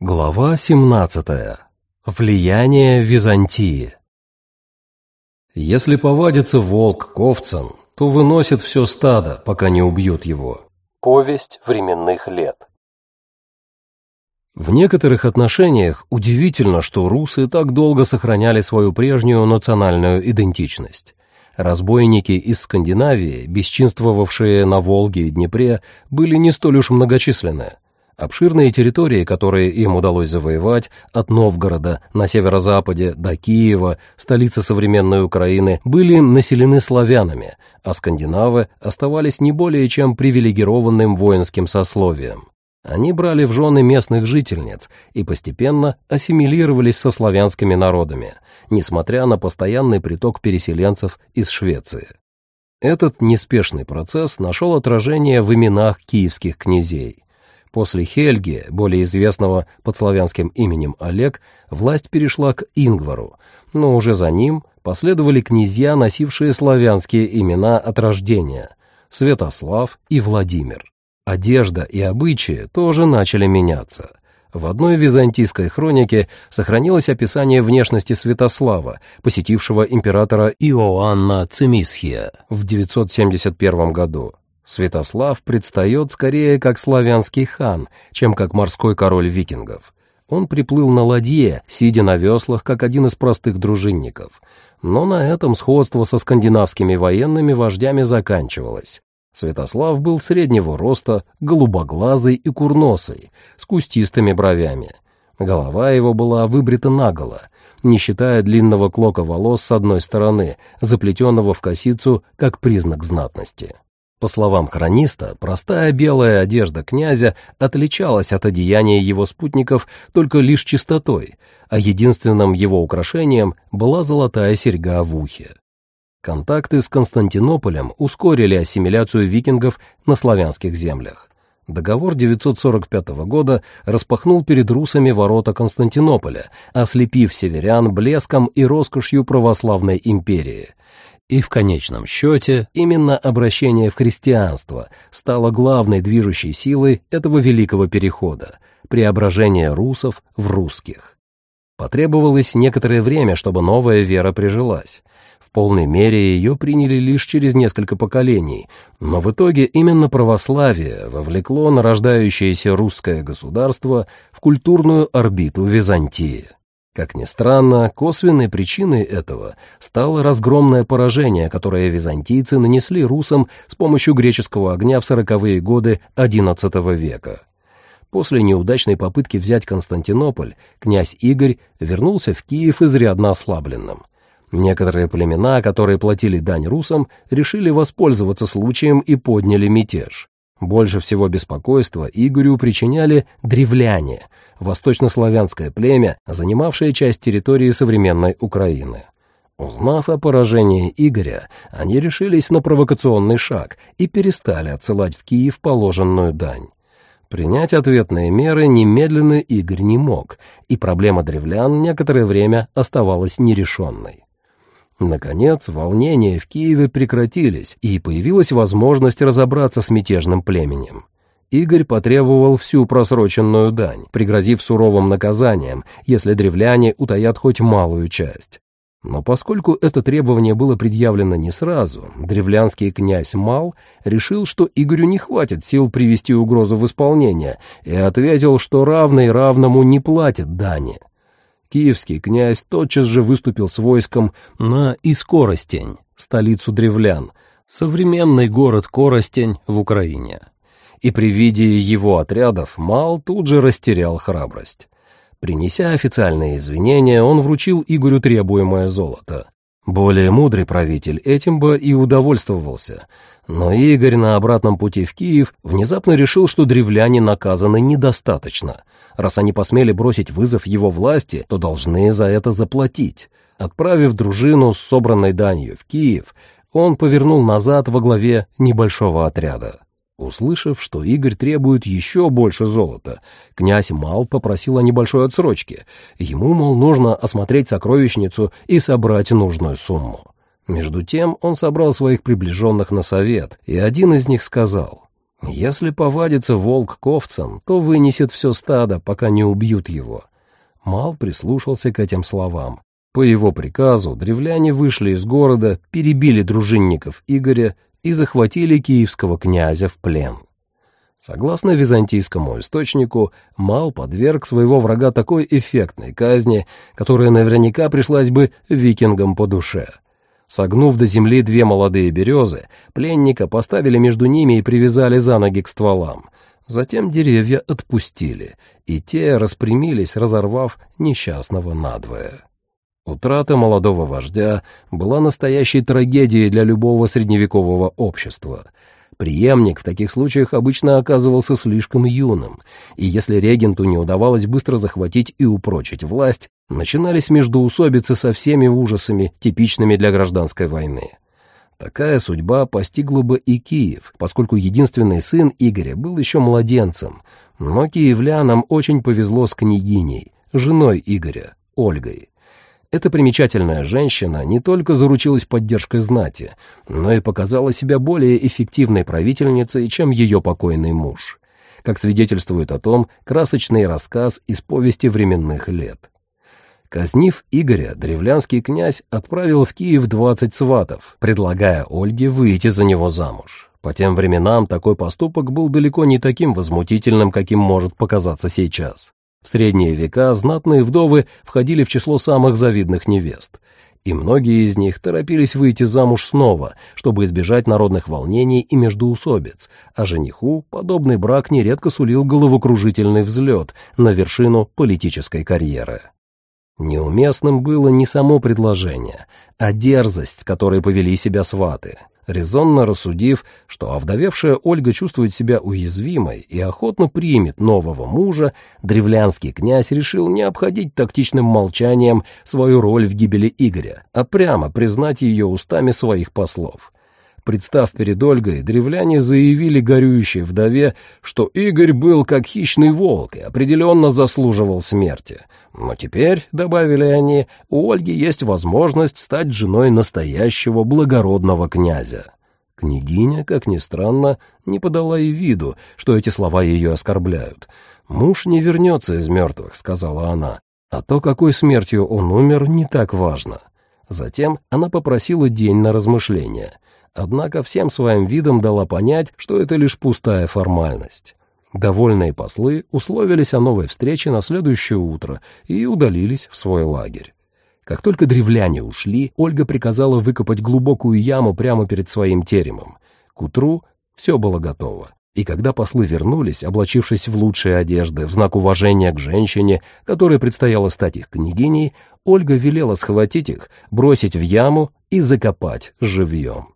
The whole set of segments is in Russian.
Глава 17. Влияние Византии. Если повадится волк к овцам, то выносит все стадо, пока не убьют его. Повесть временных лет. В некоторых отношениях удивительно, что русы так долго сохраняли свою прежнюю национальную идентичность. Разбойники из Скандинавии, бесчинствовавшие на Волге и Днепре, были не столь уж многочисленны. Обширные территории, которые им удалось завоевать, от Новгорода на северо-западе до Киева, столицы современной Украины, были населены славянами, а скандинавы оставались не более чем привилегированным воинским сословием. Они брали в жены местных жительниц и постепенно ассимилировались со славянскими народами, несмотря на постоянный приток переселенцев из Швеции. Этот неспешный процесс нашел отражение в именах киевских князей. После Хельги, более известного под славянским именем Олег, власть перешла к Ингвару, но уже за ним последовали князья, носившие славянские имена от рождения – Святослав и Владимир. Одежда и обычаи тоже начали меняться. В одной византийской хронике сохранилось описание внешности Святослава, посетившего императора Иоанна Цимисхия в 971 году. Святослав предстает скорее как славянский хан, чем как морской король викингов. Он приплыл на ладье, сидя на веслах, как один из простых дружинников. Но на этом сходство со скандинавскими военными вождями заканчивалось. Святослав был среднего роста, голубоглазый и курносый, с кустистыми бровями. Голова его была выбрита наголо, не считая длинного клока волос с одной стороны, заплетенного в косицу как признак знатности. По словам хрониста, простая белая одежда князя отличалась от одеяния его спутников только лишь чистотой, а единственным его украшением была золотая серьга в ухе. Контакты с Константинополем ускорили ассимиляцию викингов на славянских землях. Договор 945 года распахнул перед русами ворота Константинополя, ослепив северян блеском и роскошью православной империи – и в конечном счете именно обращение в христианство стало главной движущей силой этого великого перехода, преображение русов в русских. Потребовалось некоторое время, чтобы новая вера прижилась. В полной мере ее приняли лишь через несколько поколений, но в итоге именно православие вовлекло нарождающееся русское государство в культурную орбиту Византии. Как ни странно, косвенной причиной этого стало разгромное поражение, которое византийцы нанесли русам с помощью греческого огня в сороковые годы XI века. После неудачной попытки взять Константинополь, князь Игорь вернулся в Киев изрядно ослабленным. Некоторые племена, которые платили дань русам, решили воспользоваться случаем и подняли мятеж. Больше всего беспокойства Игорю причиняли древляне, восточнославянское племя, занимавшее часть территории современной Украины. Узнав о поражении Игоря, они решились на провокационный шаг и перестали отсылать в Киев положенную дань. Принять ответные меры немедленно Игорь не мог, и проблема древлян некоторое время оставалась нерешенной. Наконец, волнения в Киеве прекратились, и появилась возможность разобраться с мятежным племенем. Игорь потребовал всю просроченную дань, пригрозив суровым наказанием, если древляне утаят хоть малую часть. Но поскольку это требование было предъявлено не сразу, древлянский князь Мал решил, что Игорю не хватит сил привести угрозу в исполнение, и ответил, что равный равному не платит дани. Киевский князь тотчас же выступил с войском на Искоростень, столицу древлян, современный город Коростень в Украине. И при виде его отрядов Мал тут же растерял храбрость. Принеся официальные извинения, он вручил Игорю требуемое золото. Более мудрый правитель этим бы и удовольствовался, но Игорь на обратном пути в Киев внезапно решил, что древляне наказаны недостаточно. Раз они посмели бросить вызов его власти, то должны за это заплатить. Отправив дружину с собранной данью в Киев, он повернул назад во главе небольшого отряда. Услышав, что Игорь требует еще больше золота, князь Мал попросил о небольшой отсрочке. Ему, мол, нужно осмотреть сокровищницу и собрать нужную сумму. Между тем он собрал своих приближенных на совет, и один из них сказал, Если повадится волк к овцам, то вынесет все стадо, пока не убьют его. Мал прислушался к этим словам. По его приказу древляне вышли из города, перебили дружинников Игоря и захватили киевского князя в плен. Согласно византийскому источнику, Мал подверг своего врага такой эффектной казни, которая наверняка пришлась бы викингам по душе. Согнув до земли две молодые березы, пленника поставили между ними и привязали за ноги к стволам. Затем деревья отпустили, и те распрямились, разорвав несчастного надвое. Утрата молодого вождя была настоящей трагедией для любого средневекового общества — Приемник в таких случаях обычно оказывался слишком юным, и если регенту не удавалось быстро захватить и упрочить власть, начинались междоусобицы со всеми ужасами, типичными для гражданской войны. Такая судьба постигла бы и Киев, поскольку единственный сын Игоря был еще младенцем, но киевлянам очень повезло с княгиней, женой Игоря, Ольгой. Эта примечательная женщина не только заручилась поддержкой знати, но и показала себя более эффективной правительницей, чем ее покойный муж. Как свидетельствует о том красочный рассказ из повести временных лет. Казнив Игоря, древлянский князь отправил в Киев 20 сватов, предлагая Ольге выйти за него замуж. По тем временам такой поступок был далеко не таким возмутительным, каким может показаться сейчас. В средние века знатные вдовы входили в число самых завидных невест, и многие из них торопились выйти замуж снова, чтобы избежать народных волнений и междоусобиц, а жениху подобный брак нередко сулил головокружительный взлет на вершину политической карьеры. Неуместным было не само предложение, а дерзость, которой повели себя сваты — резонно рассудив, что овдовевшая Ольга чувствует себя уязвимой и охотно примет нового мужа, древлянский князь решил не обходить тактичным молчанием свою роль в гибели Игоря, а прямо признать ее устами своих послов. Представ перед Ольгой, древляне заявили горюющей вдове, что Игорь был как хищный волк и определенно заслуживал смерти. Но теперь, — добавили они, — у Ольги есть возможность стать женой настоящего благородного князя. Княгиня, как ни странно, не подала и виду, что эти слова ее оскорбляют. «Муж не вернется из мертвых», — сказала она, — «а то, какой смертью он умер, не так важно». Затем она попросила день на размышление — однако всем своим видом дала понять, что это лишь пустая формальность. Довольные послы условились о новой встрече на следующее утро и удалились в свой лагерь. Как только древляне ушли, Ольга приказала выкопать глубокую яму прямо перед своим теремом. К утру все было готово. И когда послы вернулись, облачившись в лучшие одежды, в знак уважения к женщине, которой предстояло стать их княгиней, Ольга велела схватить их, бросить в яму и закопать живьем.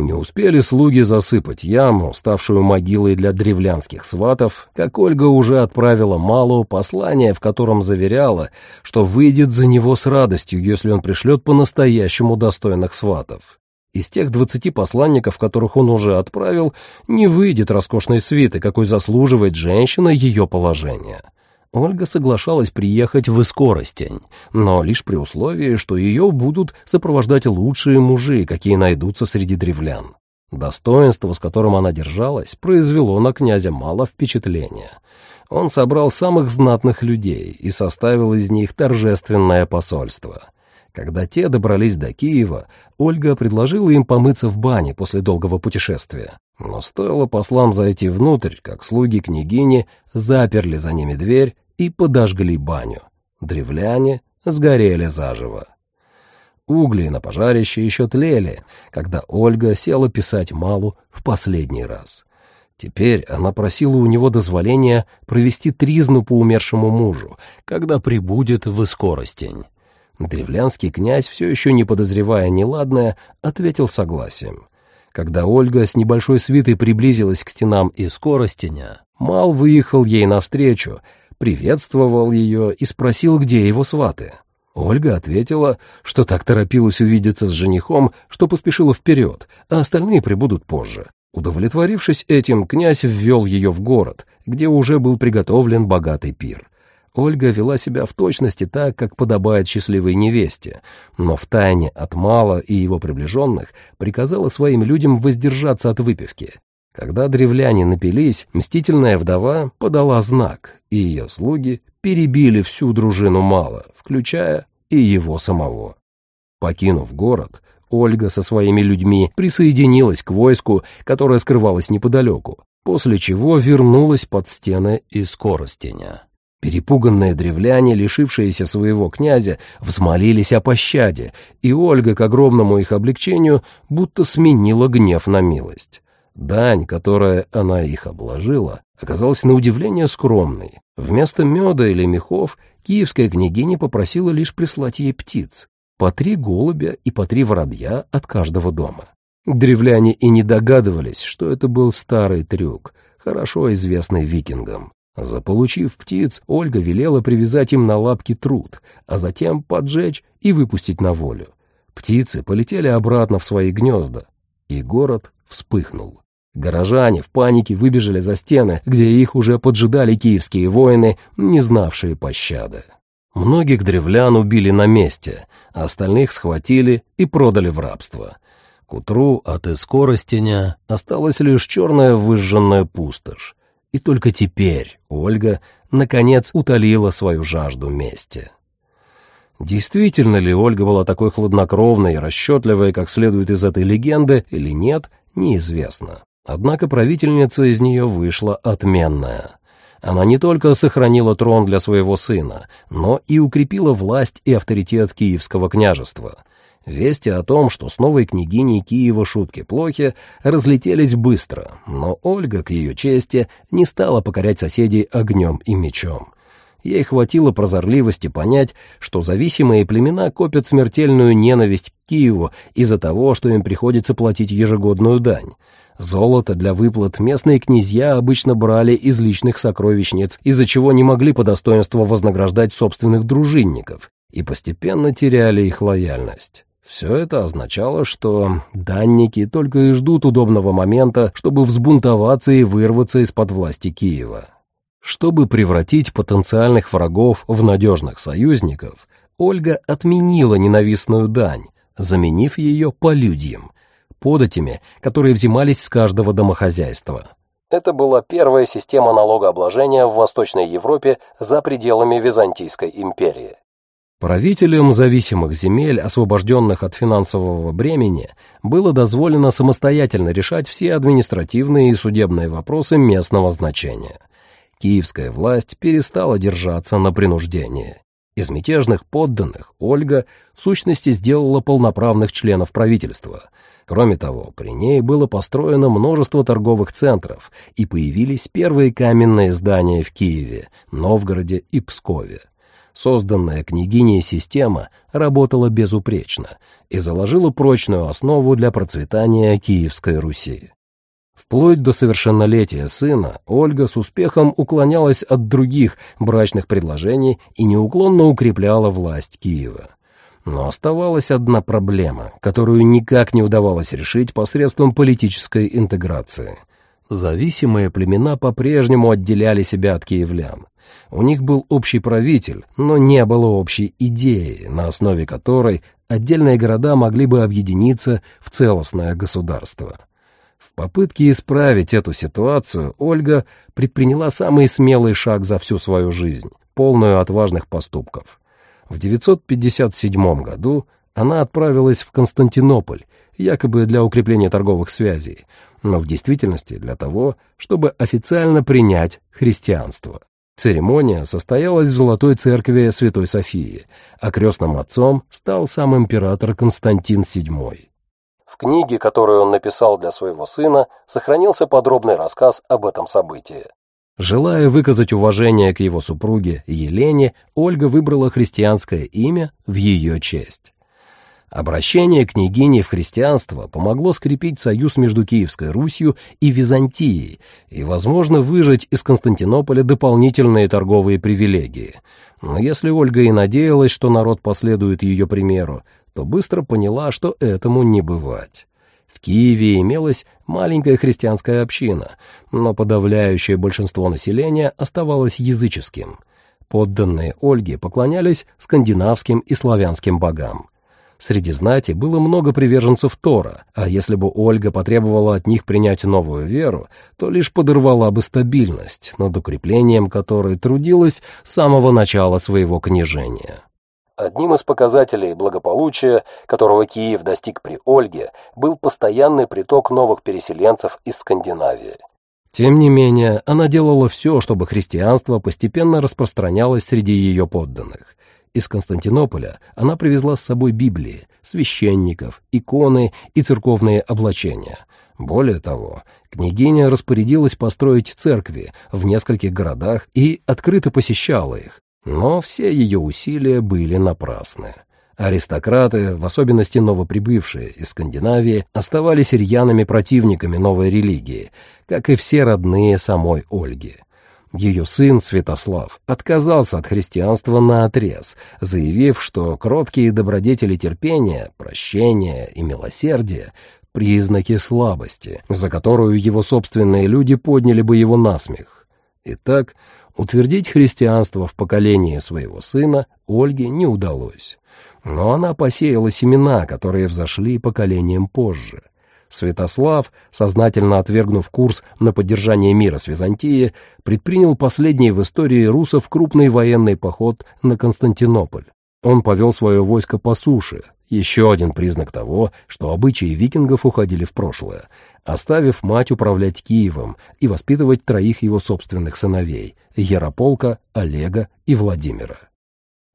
Не успели слуги засыпать яму, ставшую могилой для древлянских сватов, как Ольга уже отправила Малу послание, в котором заверяла, что выйдет за него с радостью, если он пришлет по-настоящему достойных сватов. Из тех двадцати посланников, которых он уже отправил, не выйдет роскошной свиты, какой заслуживает женщина ее положения. Ольга соглашалась приехать в Искоростень, но лишь при условии, что ее будут сопровождать лучшие мужи, какие найдутся среди древлян. Достоинство, с которым она держалась, произвело на князя мало впечатления. Он собрал самых знатных людей и составил из них торжественное посольство. Когда те добрались до Киева, Ольга предложила им помыться в бане после долгого путешествия. Но стоило послам зайти внутрь, как слуги княгини заперли за ними дверь и подожгли баню. Древляне сгорели заживо. Угли на пожарище еще тлели, когда Ольга села писать Малу в последний раз. Теперь она просила у него дозволения провести тризну по умершему мужу, когда прибудет в Искоростень. Древлянский князь, все еще не подозревая неладное, ответил согласием. Когда Ольга с небольшой свитой приблизилась к стенам и скоростеня, Мал выехал ей навстречу, приветствовал ее и спросил, где его сваты. Ольга ответила, что так торопилась увидеться с женихом, что поспешила вперед, а остальные прибудут позже. Удовлетворившись этим, князь ввел ее в город, где уже был приготовлен богатый пир. Ольга вела себя в точности так, как подобает счастливой невесте, но втайне от Мала и его приближенных приказала своим людям воздержаться от выпивки. Когда древляне напились, мстительная вдова подала знак, и ее слуги перебили всю дружину Мала, включая и его самого. Покинув город, Ольга со своими людьми присоединилась к войску, которое скрывалось неподалеку, после чего вернулась под стены из Коростеня. Перепуганные древляне, лишившиеся своего князя, взмолились о пощаде, и Ольга, к огромному их облегчению, будто сменила гнев на милость. Дань, которая она их обложила, оказалась на удивление скромной. Вместо меда или мехов киевская княгиня попросила лишь прислать ей птиц. По три голубя и по три воробья от каждого дома. Древляне и не догадывались, что это был старый трюк, хорошо известный викингам. Заполучив птиц, Ольга велела привязать им на лапки труд, а затем поджечь и выпустить на волю. Птицы полетели обратно в свои гнезда, и город вспыхнул. Горожане в панике выбежали за стены, где их уже поджидали киевские воины, не знавшие пощады. Многих древлян убили на месте, а остальных схватили и продали в рабство. К утру от Искоростеня осталась лишь черная выжженная пустошь. И только теперь Ольга, наконец, утолила свою жажду мести. Действительно ли Ольга была такой хладнокровной и расчетливой, как следует из этой легенды, или нет, неизвестно. Однако правительница из нее вышла отменная. Она не только сохранила трон для своего сына, но и укрепила власть и авторитет Киевского княжества. Вести о том, что с новой княгиней Киева шутки плохи, разлетелись быстро, но Ольга, к ее чести, не стала покорять соседей огнем и мечом. Ей хватило прозорливости понять, что зависимые племена копят смертельную ненависть к Киеву из-за того, что им приходится платить ежегодную дань. Золото для выплат местные князья обычно брали из личных сокровищниц, из-за чего не могли по достоинству вознаграждать собственных дружинников и постепенно теряли их лояльность. Все это означало, что данники только и ждут удобного момента, чтобы взбунтоваться и вырваться из-под власти Киева. Чтобы превратить потенциальных врагов в надежных союзников, Ольга отменила ненавистную дань, заменив ее полюдьем, податями, которые взимались с каждого домохозяйства. Это была первая система налогообложения в Восточной Европе за пределами Византийской империи. Правителям зависимых земель, освобожденных от финансового бремени, было дозволено самостоятельно решать все административные и судебные вопросы местного значения. Киевская власть перестала держаться на принуждении. Из мятежных подданных Ольга в сущности сделала полноправных членов правительства. Кроме того, при ней было построено множество торговых центров, и появились первые каменные здания в Киеве, Новгороде и Пскове. Созданная княгиней система работала безупречно и заложила прочную основу для процветания Киевской Руси. Вплоть до совершеннолетия сына Ольга с успехом уклонялась от других брачных предложений и неуклонно укрепляла власть Киева. Но оставалась одна проблема, которую никак не удавалось решить посредством политической интеграции. Зависимые племена по-прежнему отделяли себя от киевлян. У них был общий правитель, но не было общей идеи, на основе которой отдельные города могли бы объединиться в целостное государство. В попытке исправить эту ситуацию Ольга предприняла самый смелый шаг за всю свою жизнь, полную отважных поступков. В 957 году она отправилась в Константинополь, якобы для укрепления торговых связей, но в действительности для того, чтобы официально принять христианство. Церемония состоялась в Золотой Церкви Святой Софии, а крестным отцом стал сам император Константин VII книге, которую он написал для своего сына, сохранился подробный рассказ об этом событии. Желая выказать уважение к его супруге Елене, Ольга выбрала христианское имя в ее честь. Обращение княгини в христианство помогло скрепить союз между Киевской Русью и Византией и, возможно, выжать из Константинополя дополнительные торговые привилегии. Но если Ольга и надеялась, что народ последует ее примеру, то быстро поняла, что этому не бывать. В Киеве имелась маленькая христианская община, но подавляющее большинство населения оставалось языческим. Подданные Ольги поклонялись скандинавским и славянским богам. Среди знати было много приверженцев Тора, а если бы Ольга потребовала от них принять новую веру, то лишь подорвала бы стабильность, над укреплением которой трудилась с самого начала своего княжения. Одним из показателей благополучия, которого Киев достиг при Ольге, был постоянный приток новых переселенцев из Скандинавии. Тем не менее, она делала все, чтобы христианство постепенно распространялось среди ее подданных. Из Константинополя она привезла с собой Библии, священников, иконы и церковные облачения. Более того, княгиня распорядилась построить церкви в нескольких городах и открыто посещала их, но все ее усилия были напрасны. Аристократы, в особенности новоприбывшие из Скандинавии, оставались рьяными противниками новой религии, как и все родные самой Ольги. Ее сын Святослав отказался от христианства наотрез, заявив, что кроткие добродетели терпения, прощения и милосердия — признаки слабости, за которую его собственные люди подняли бы его насмех. Итак, Утвердить христианство в поколении своего сына Ольге не удалось. Но она посеяла семена, которые взошли поколением позже. Святослав, сознательно отвергнув курс на поддержание мира с Византией, предпринял последний в истории русов крупный военный поход на Константинополь. Он повел свое войско по суше, еще один признак того, что обычаи викингов уходили в прошлое, оставив мать управлять Киевом и воспитывать троих его собственных сыновей — Ярополка, Олега и Владимира.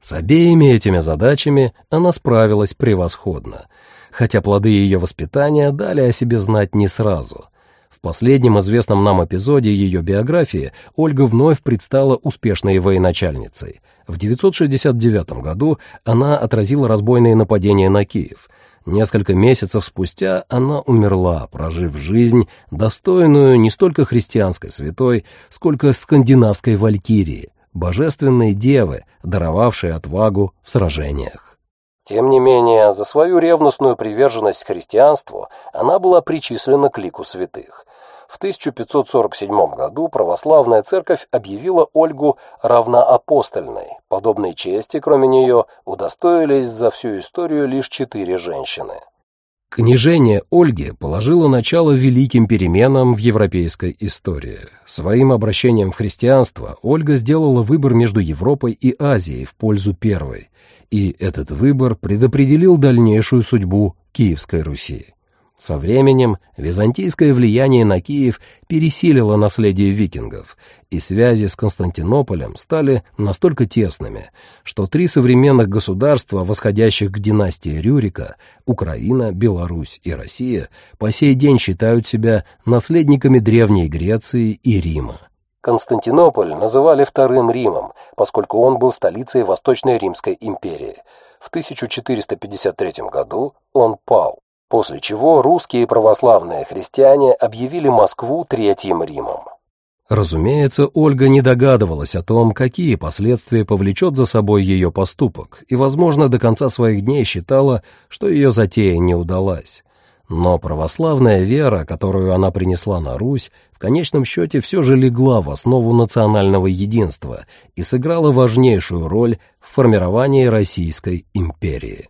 С обеими этими задачами она справилась превосходно, хотя плоды ее воспитания дали о себе знать не сразу. В последнем известном нам эпизоде ее биографии Ольга вновь предстала успешной военачальницей. В 969 году она отразила разбойные нападения на Киев — Несколько месяцев спустя она умерла, прожив жизнь, достойную не столько христианской святой, сколько скандинавской валькирии, божественной девы, даровавшей отвагу в сражениях. Тем не менее, за свою ревностную приверженность христианству она была причислена к лику святых. В 1547 году православная церковь объявила Ольгу равноапостольной. Подобной чести, кроме нее, удостоились за всю историю лишь четыре женщины. Княжение Ольги положило начало великим переменам в европейской истории. Своим обращением в христианство Ольга сделала выбор между Европой и Азией в пользу первой, и этот выбор предопределил дальнейшую судьбу Киевской Руси. Со временем византийское влияние на Киев пересилило наследие викингов, и связи с Константинополем стали настолько тесными, что три современных государства, восходящих к династии Рюрика, Украина, Беларусь и Россия, по сей день считают себя наследниками Древней Греции и Рима. Константинополь называли Вторым Римом, поскольку он был столицей Восточной Римской империи. В 1453 году он пал после чего русские православные христиане объявили Москву Третьим Римом. Разумеется, Ольга не догадывалась о том, какие последствия повлечет за собой ее поступок, и, возможно, до конца своих дней считала, что ее затея не удалась. Но православная вера, которую она принесла на Русь, в конечном счете все же легла в основу национального единства и сыграла важнейшую роль в формировании Российской империи.